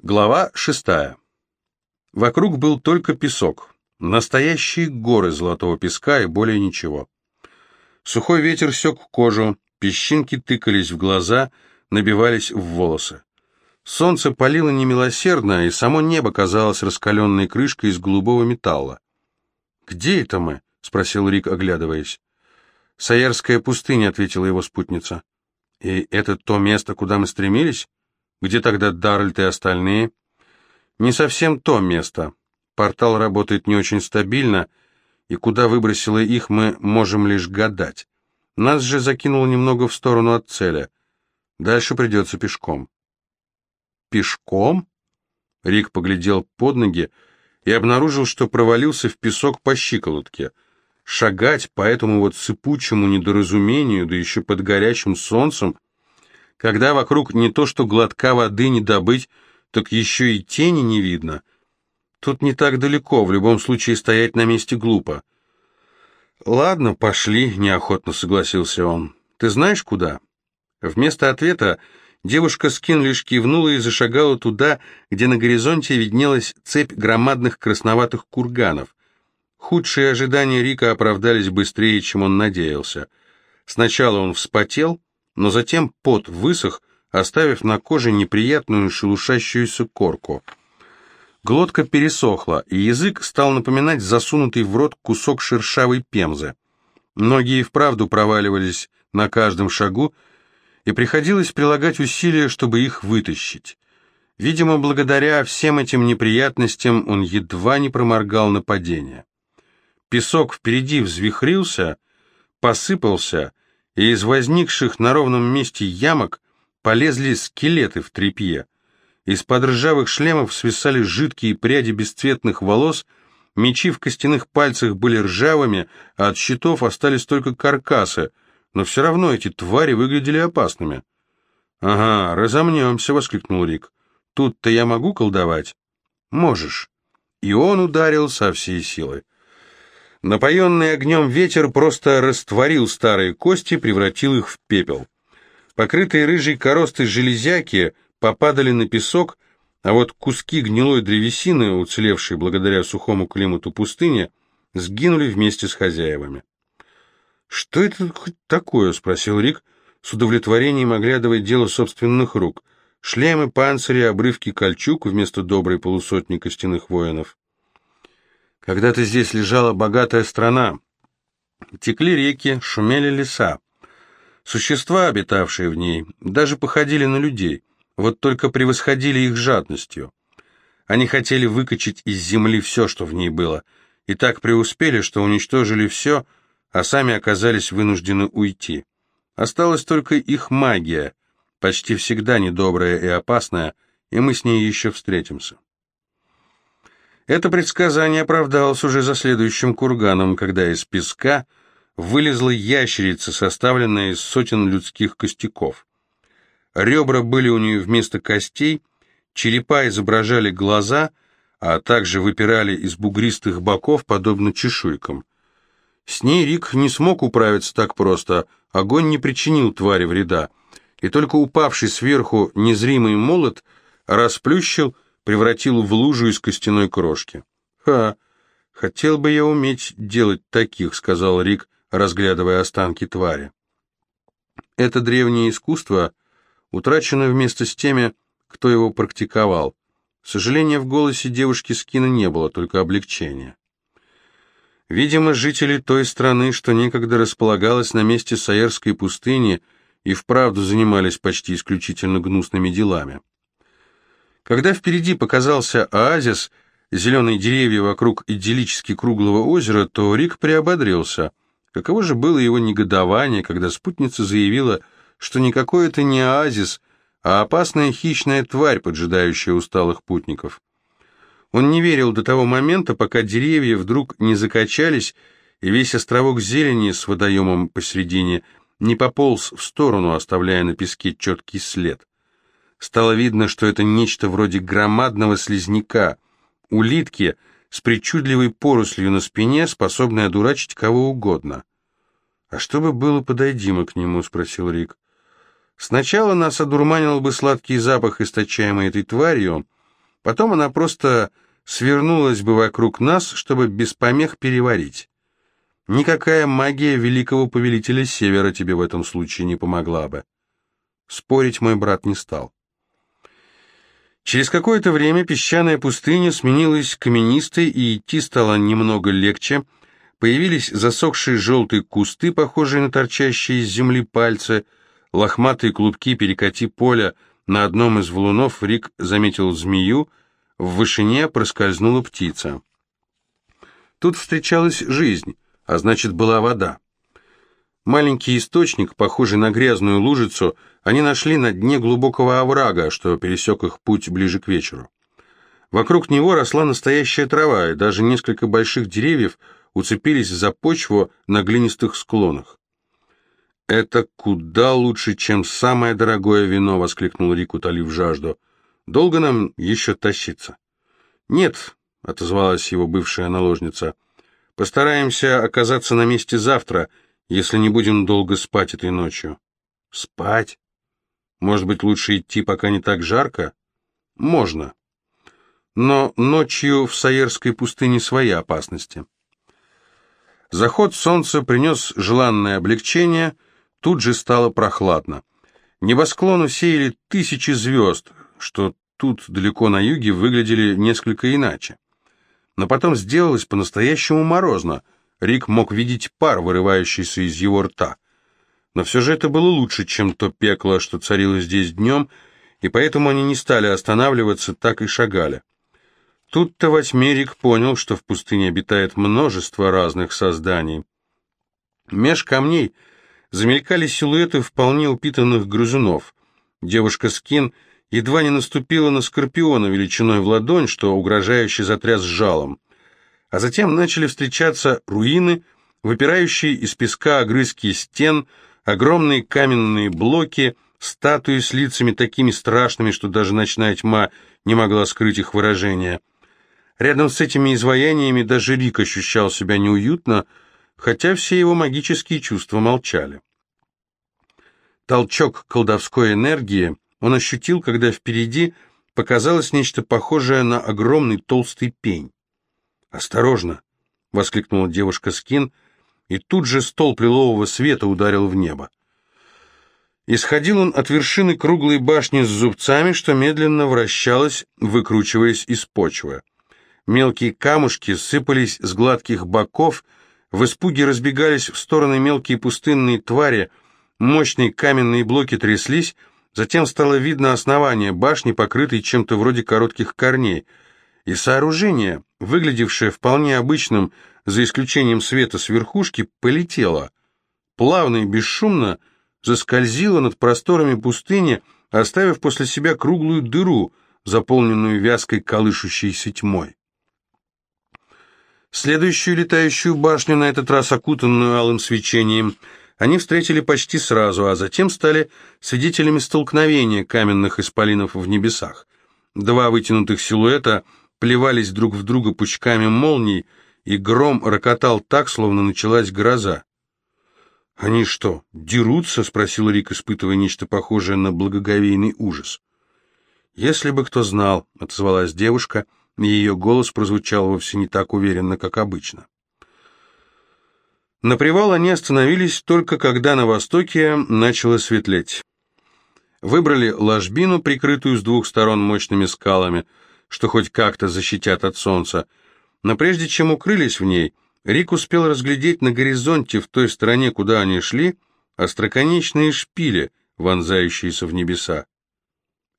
Глава шестая. Вокруг был только песок, настоящие горы золотого песка и более ничего. Сухой ветер сек кожу, песчинки тыкались в глаза, набивались в волосы. Солнце палило немилосердно, и само небо казалось раскаленной крышкой из голубого металла. «Где это мы?» — спросил Рик, оглядываясь. «Саярская пустыня», — ответила его спутница. «И это то место, куда мы стремились? Где тогда Даральд и остальные?» «Не совсем то место. Портал работает не очень стабильно, и куда выбросило их, мы можем лишь гадать. Нас же закинуло немного в сторону от цели. Дальше придется пешком». «Пешком?» Рик поглядел под ноги и обнаружил, что провалился в песок по щиколотке — шагать по этому вот сыпучему недоразумению, да еще под горячим солнцем, когда вокруг не то что глотка воды не добыть, так еще и тени не видно. Тут не так далеко, в любом случае стоять на месте глупо. «Ладно, пошли», — неохотно согласился он. «Ты знаешь, куда?» Вместо ответа девушка Скин лишь кивнула и зашагала туда, где на горизонте виднелась цепь громадных красноватых курганов. Худшие ожидания Рика оправдались быстрее, чем он надеялся. Сначала он вспотел, но затем пот высох, оставив на коже неприятную шелушащуюся корку. Глотка пересохла, и язык стал напоминать засунутый в рот кусок шершавой пемзы. Ноги и вправду проваливались на каждом шагу, и приходилось прилагать усилия, чтобы их вытащить. Видимо, благодаря всем этим неприятностям он едва не проморгал нападение. Песок впереди взвихрился, посыпался, и из возникших на ровном месте ямок полезли скелеты в тряпье. Из-под ржавых шлемов свисали жидкие пряди бесцветных волос, мечи в костяных пальцах были ржавыми, а от щитов остались только каркасы, но все равно эти твари выглядели опасными. «Ага, разомнемся», — воскликнул Рик. «Тут-то я могу колдовать?» «Можешь». И он ударил со всей силы. Напоенный огнем ветер просто растворил старые кости, превратил их в пепел. Покрытые рыжей коростой железяки попадали на песок, а вот куски гнилой древесины, уцелевшие благодаря сухому климату пустыни, сгинули вместе с хозяевами. «Что это хоть такое?» — спросил Рик, с удовлетворением оглядывая дело собственных рук. Шлемы, панцири, обрывки кольчуг вместо доброй полусотни костяных воинов. Когда-то здесь лежала богатая страна. Текли реки, шумели леса. Существа, обитавшие в ней, даже походили на людей, вот только превосходили их жадностью. Они хотели выкачать из земли все, что в ней было, и так преуспели, что уничтожили все, а сами оказались вынуждены уйти. Осталась только их магия, почти всегда недобрая и опасная, и мы с ней еще встретимся. Это предсказание оправдалось уже за следующим курганом, когда из песка вылезла ящерица, составленная из сотен людских костяков. Ребра были у нее вместо костей, черепа изображали глаза, а также выпирали из бугристых боков, подобно чешуйкам. С ней Рик не смог управиться так просто, огонь не причинил твари вреда, и только упавший сверху незримый молот расплющил превратил в лужу из костяной крошки. «Ха! Хотел бы я уметь делать таких», — сказал Рик, разглядывая останки твари. Это древнее искусство утрачено вместе с теми, кто его практиковал. Сожаления в голосе девушки Скина не было, только облегчение. Видимо, жители той страны, что некогда располагалась на месте Саерской пустыни, и вправду занимались почти исключительно гнусными делами. Когда впереди показался оазис, зеленые деревья вокруг идиллически круглого озера, то Рик приободрился. Каково же было его негодование, когда спутница заявила, что никакой это не оазис, а опасная хищная тварь, поджидающая усталых путников. Он не верил до того момента, пока деревья вдруг не закачались, и весь островок зелени с водоемом посередине не пополз в сторону, оставляя на песке четкий след. Стало видно, что это нечто вроде громадного слизняка, улитки с причудливой порослью на спине, способной одурачить кого угодно. «А что бы было, подойди мы к нему?» — спросил Рик. «Сначала нас одурманил бы сладкий запах, источаемый этой тварью, Потом она просто свернулась бы вокруг нас, чтобы без помех переварить. Никакая магия великого повелителя Севера тебе в этом случае не помогла бы. Спорить мой брат не стал. Через какое-то время песчаная пустыня сменилась каменистой, и идти стало немного легче. Появились засохшие желтые кусты, похожие на торчащие из земли пальцы, лохматые клубки перекати поля. На одном из валунов Рик заметил змею, в вышине проскользнула птица. Тут встречалась жизнь, а значит была вода. Маленький источник, похожий на грязную лужицу, они нашли на дне глубокого оврага, что пересек их путь ближе к вечеру. Вокруг него росла настоящая трава, и даже несколько больших деревьев уцепились за почву на глинистых склонах. «Это куда лучше, чем самое дорогое вино!» — воскликнул Рик, утолив жажду. «Долго нам еще тащиться?» «Нет», — отозвалась его бывшая наложница. «Постараемся оказаться на месте завтра если не будем долго спать этой ночью. Спать? Может быть, лучше идти, пока не так жарко? Можно. Но ночью в Саерской пустыне свои опасности. Заход солнца принес желанное облегчение, тут же стало прохладно. Небосклон усеяли тысячи звезд, что тут далеко на юге выглядели несколько иначе. Но потом сделалось по-настоящему морозно — Рик мог видеть пар, вырывающийся из его рта. Но все же это было лучше, чем то пекло, что царило здесь днем, и поэтому они не стали останавливаться, так и шагали. Тут-то во тьме Рик понял, что в пустыне обитает множество разных созданий. Меж камней замелькали силуэты вполне упитанных грызунов. Девушка Скин едва не наступила на скорпиона величиной в ладонь, что угрожающе затряс жалом а затем начали встречаться руины, выпирающие из песка огрызки стен, огромные каменные блоки, статуи с лицами такими страшными, что даже ночная тьма не могла скрыть их выражение. Рядом с этими изваяниями даже Рик ощущал себя неуютно, хотя все его магические чувства молчали. Толчок колдовской энергии он ощутил, когда впереди показалось нечто похожее на огромный толстый пень. «Осторожно!» — воскликнула девушка Скин, и тут же стол лилового света ударил в небо. Исходил он от вершины круглой башни с зубцами, что медленно вращалась, выкручиваясь из почвы. Мелкие камушки сыпались с гладких боков, в испуге разбегались в стороны мелкие пустынные твари, мощные каменные блоки тряслись, затем стало видно основание башни, покрытой чем-то вроде коротких корней — и сооружение, выглядевшее вполне обычным, за исключением света с верхушки, полетело. Плавно и бесшумно заскользило над просторами пустыни, оставив после себя круглую дыру, заполненную вязкой колышущейся тьмой. Следующую летающую башню, на этот раз окутанную алым свечением, они встретили почти сразу, а затем стали свидетелями столкновения каменных исполинов в небесах. Два вытянутых силуэта — плевались друг в друга пучками молний, и гром рокотал так, словно началась гроза. «Они что, дерутся?» — спросил Рик, испытывая нечто похожее на благоговейный ужас. «Если бы кто знал», — отозвалась девушка, и ее голос прозвучал вовсе не так уверенно, как обычно. На привал они остановились только когда на востоке начало светлеть. Выбрали ложбину, прикрытую с двух сторон мощными скалами — что хоть как-то защитят от солнца. Но прежде чем укрылись в ней, Рик успел разглядеть на горизонте в той стороне, куда они шли, остроконечные шпили, вонзающиеся в небеса.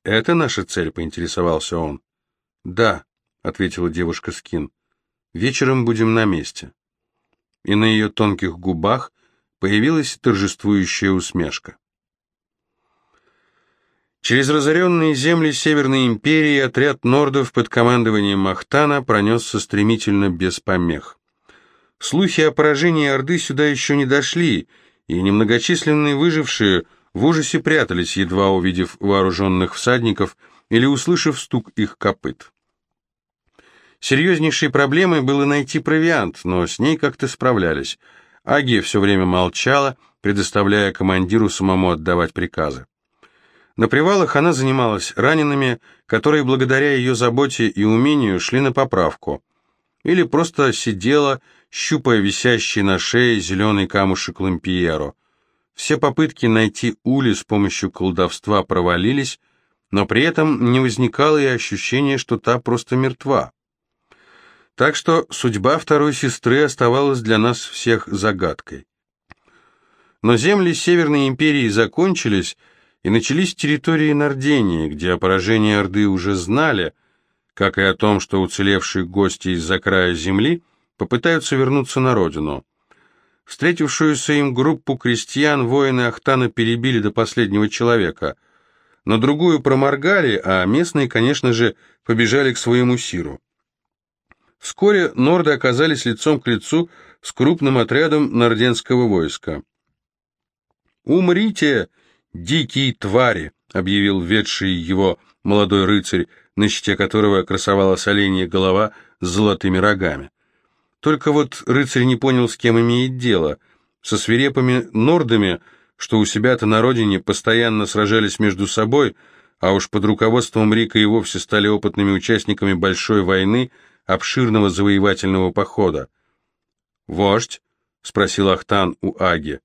«Это наша цель?» — поинтересовался он. «Да», — ответила девушка Скин. «Вечером будем на месте». И на ее тонких губах появилась торжествующая усмешка. Через разоренные земли Северной империи отряд нордов под командованием Махтана пронесся стремительно без помех. Слухи о поражении Орды сюда еще не дошли, и немногочисленные выжившие в ужасе прятались, едва увидев вооруженных всадников или услышав стук их копыт. Серьезнейшей проблемой было найти провиант, но с ней как-то справлялись. Агия все время молчала, предоставляя командиру самому отдавать приказы. На привалах она занималась ранеными, которые благодаря ее заботе и умению шли на поправку, или просто сидела, щупая висящий на шее зеленый камушек лампиеро. Все попытки найти Ули с помощью колдовства провалились, но при этом не возникало и ощущения, что та просто мертва. Так что судьба второй сестры оставалась для нас всех загадкой. Но земли Северной империи закончились, и начались территории Нардении, где о поражении Орды уже знали, как и о том, что уцелевшие гости из-за края земли попытаются вернуться на родину. Встретившуюся им группу крестьян воины Ахтана перебили до последнего человека, но другую проморгали, а местные, конечно же, побежали к своему сиру. Вскоре норды оказались лицом к лицу с крупным отрядом норденского войска. «Умрите, дикие твари!» — объявил ведший его молодой рыцарь, на щите которого красовалась оленья голова с золотыми рогами. Только вот рыцарь не понял, с кем имеет дело. Со свирепыми нордами, что у себя-то на родине постоянно сражались между собой, а уж под руководством Рика и вовсе стали опытными участниками большой войны, обширного завоевательного похода. «Вождь?» — спросил Ахтан у Аги.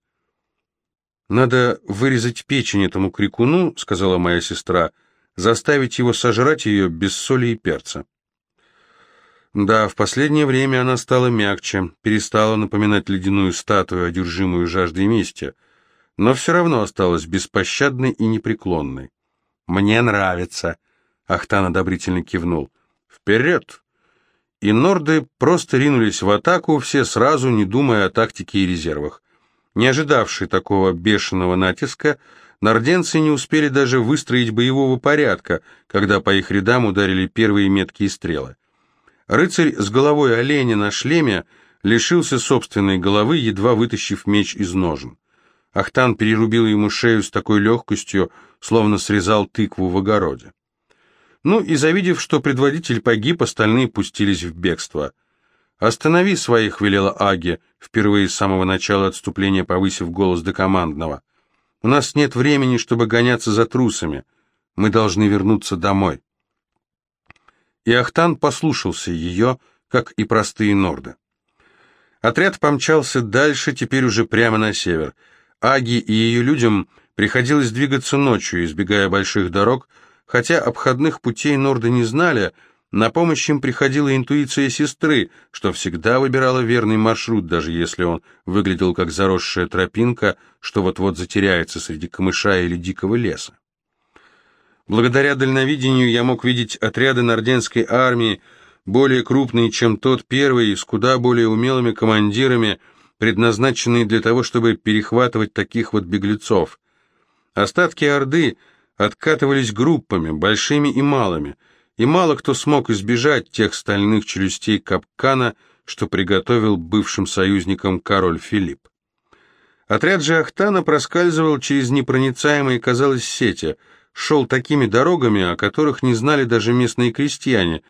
«Надо вырезать печень этому крикуну», — сказала моя сестра, — «заставить его сожрать ее без соли и перца». Да, в последнее время она стала мягче, перестала напоминать ледяную статую, одержимую жаждой мести, но все равно осталась беспощадной и непреклонной. «Мне нравится», — Ахтан одобрительно кивнул. «Вперед!» И норды просто ринулись в атаку, все сразу, не думая о тактике и резервах. Не ожидавшие такого бешеного натиска, норденцы не успели даже выстроить боевого порядка, когда по их рядам ударили первые меткие стрелы. Рыцарь с головой оленя на шлеме лишился собственной головы, едва вытащив меч из ножен. Ахтан перерубил ему шею с такой легкостью, словно срезал тыкву в огороде. Ну и завидев, что предводитель погиб, остальные пустились в бегство – «Останови своих», — велела Аги, впервые с самого начала отступления повысив голос до командного. «У нас нет времени, чтобы гоняться за трусами. Мы должны вернуться домой». И Ахтан послушался ее, как и простые норды. Отряд помчался дальше, теперь уже прямо на север. Аги и ее людям приходилось двигаться ночью, избегая больших дорог, хотя обходных путей норды не знали — на помощь им приходила интуиция сестры, что всегда выбирала верный маршрут, даже если он выглядел как заросшая тропинка, что вот-вот затеряется среди камыша или дикого леса. Благодаря дальновидению я мог видеть отряды норденской армии, более крупные, чем тот первый, с куда более умелыми командирами, предназначенные для того, чтобы перехватывать таких вот беглецов. Остатки Орды откатывались группами, большими и малыми – и мало кто смог избежать тех стальных челюстей капкана, что приготовил бывшим союзникам король Филипп. Отряд же Ахтана проскальзывал через непроницаемые, казалось, сети, шел такими дорогами, о которых не знали даже местные крестьяне,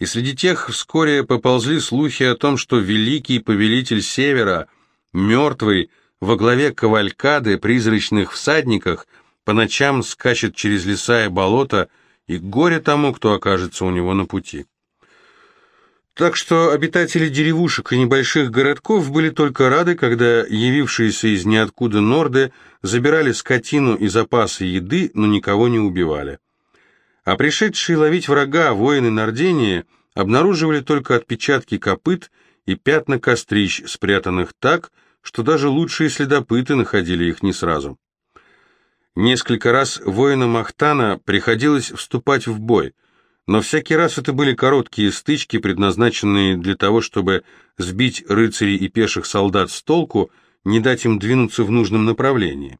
и среди тех вскоре поползли слухи о том, что великий повелитель Севера, мертвый, во главе кавалькады призрачных всадниках, по ночам скачет через леса и болота, и горе тому, кто окажется у него на пути. Так что обитатели деревушек и небольших городков были только рады, когда явившиеся из ниоткуда норды забирали скотину и запасы еды, но никого не убивали. А пришедшие ловить врага воины Нордении обнаруживали только отпечатки копыт и пятна кострищ, спрятанных так, что даже лучшие следопыты находили их не сразу. Несколько раз воинам Ахтана приходилось вступать в бой, но всякий раз это были короткие стычки, предназначенные для того, чтобы сбить рыцарей и пеших солдат с толку, не дать им двинуться в нужном направлении.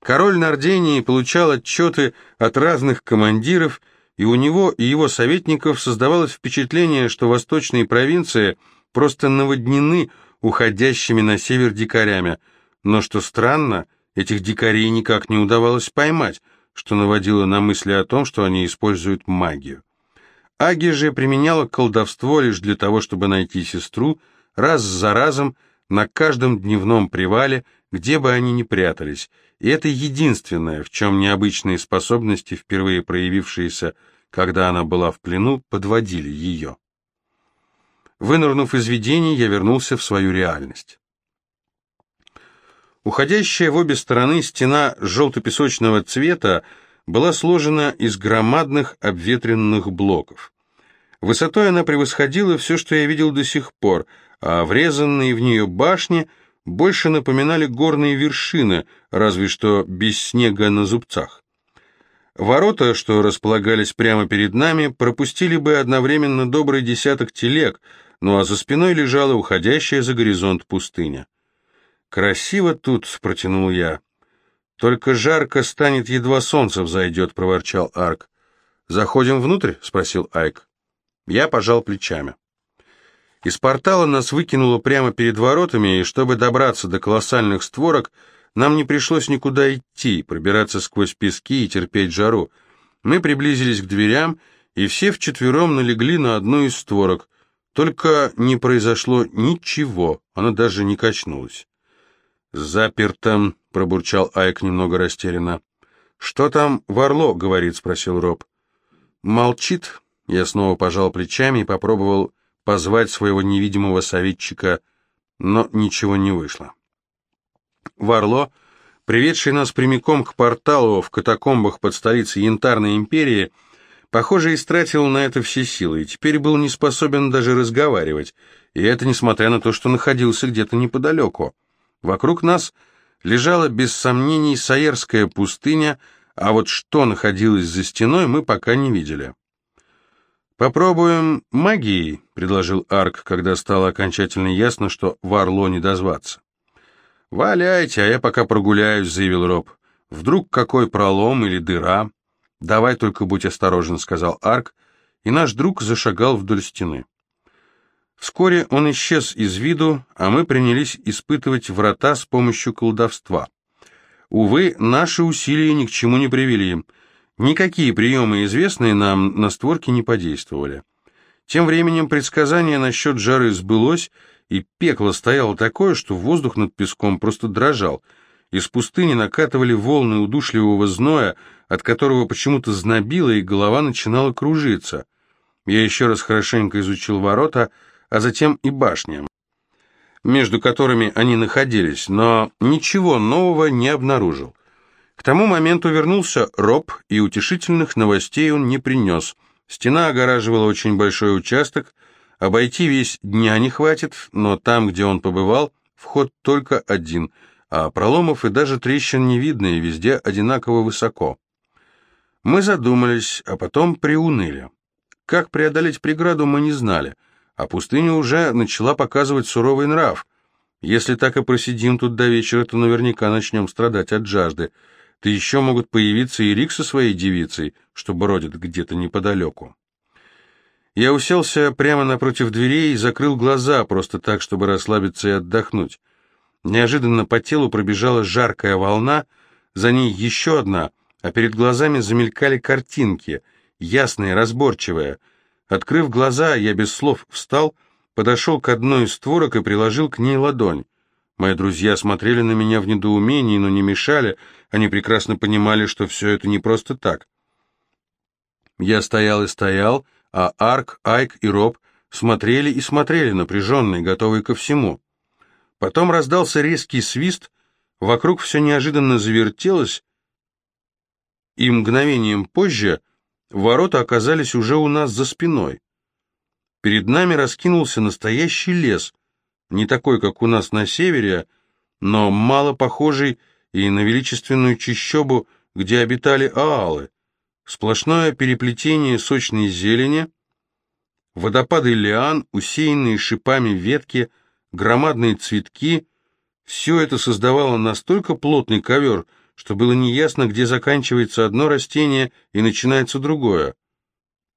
Король Нардении получал отчеты от разных командиров, и у него и его советников создавалось впечатление, что восточные провинции просто наводнены уходящими на север дикарями, но, что странно, Этих дикарей никак не удавалось поймать, что наводило на мысли о том, что они используют магию. Аги же применяла колдовство лишь для того, чтобы найти сестру, раз за разом на каждом дневном привале, где бы они ни прятались, и это единственное, в чем необычные способности, впервые проявившиеся, когда она была в плену, подводили ее. Вынырнув из видений, я вернулся в свою реальность. Уходящая в обе стороны стена желто-песочного цвета была сложена из громадных обветренных блоков. Высотой она превосходила все, что я видел до сих пор, а врезанные в нее башни больше напоминали горные вершины, разве что без снега на зубцах. Ворота, что располагались прямо перед нами, пропустили бы одновременно добрый десяток телег, ну а за спиной лежала уходящая за горизонт пустыня. «Красиво тут», — протянул я. «Только жарко станет, едва солнце взойдет», — проворчал Арк. «Заходим внутрь?» — спросил Айк. Я пожал плечами. Из портала нас выкинуло прямо перед воротами, и чтобы добраться до колоссальных створок, нам не пришлось никуда идти, пробираться сквозь пески и терпеть жару. Мы приблизились к дверям, и все вчетвером налегли на одну из створок. Только не произошло ничего, она даже не качнулась. «Заперто», — пробурчал Айк немного растерянно. «Что там Варло?» — говорит, — спросил Роб. «Молчит». Я снова пожал плечами и попробовал позвать своего невидимого советчика, но ничего не вышло. Варло, приведший нас прямиком к порталу в катакомбах под столицей Янтарной империи, похоже, истратил на это все силы и теперь был не способен даже разговаривать, и это несмотря на то, что находился где-то неподалеку. Вокруг нас лежала без сомнений Саерская пустыня, а вот что находилось за стеной, мы пока не видели. «Попробуем магией», — предложил Арк, когда стало окончательно ясно, что Варло не дозваться. «Валяйте, а я пока прогуляюсь», — заявил Роб. «Вдруг какой пролом или дыра?» «Давай только будь осторожен», — сказал Арк, и наш друг зашагал вдоль стены. Вскоре он исчез из виду, а мы принялись испытывать врата с помощью колдовства. Увы, наши усилия ни к чему не привели. Никакие приемы, известные нам, на створке не подействовали. Тем временем предсказание насчет жары сбылось, и пекло стояло такое, что воздух над песком просто дрожал. Из пустыни накатывали волны удушливого зноя, от которого почему-то знобило, и голова начинала кружиться. Я еще раз хорошенько изучил ворота — а затем и башня, между которыми они находились, но ничего нового не обнаружил. К тому моменту вернулся Роб, и утешительных новостей он не принес. Стена огораживала очень большой участок, обойти весь дня не хватит, но там, где он побывал, вход только один, а проломов и даже трещин не видно, и везде одинаково высоко. Мы задумались, а потом приуныли. Как преодолеть преграду, мы не знали — а пустыня уже начала показывать суровый нрав. Если так и просидим тут до вечера, то наверняка начнем страдать от жажды. Да еще могут появиться и Рик со своей девицей, что бродит где-то неподалеку. Я уселся прямо напротив дверей и закрыл глаза, просто так, чтобы расслабиться и отдохнуть. Неожиданно по телу пробежала жаркая волна, за ней еще одна, а перед глазами замелькали картинки, ясные, разборчивые — Открыв глаза, я без слов встал, подошел к одной из створок и приложил к ней ладонь. Мои друзья смотрели на меня в недоумении, но не мешали, они прекрасно понимали, что все это не просто так. Я стоял и стоял, а Арк, Айк и Роб смотрели и смотрели, напряженные, готовые ко всему. Потом раздался резкий свист, вокруг все неожиданно завертелось, и мгновением позже — Ворота оказались уже у нас за спиной. Перед нами раскинулся настоящий лес, не такой, как у нас на севере, но мало похожий и на величественную чащобу, где обитали аалы. Сплошное переплетение сочной зелени, водопады лиан, усеянные шипами ветки, громадные цветки — все это создавало настолько плотный ковер — что было неясно, где заканчивается одно растение и начинается другое.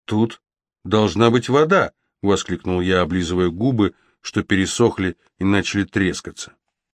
«Тут должна быть вода!» — воскликнул я, облизывая губы, что пересохли и начали трескаться.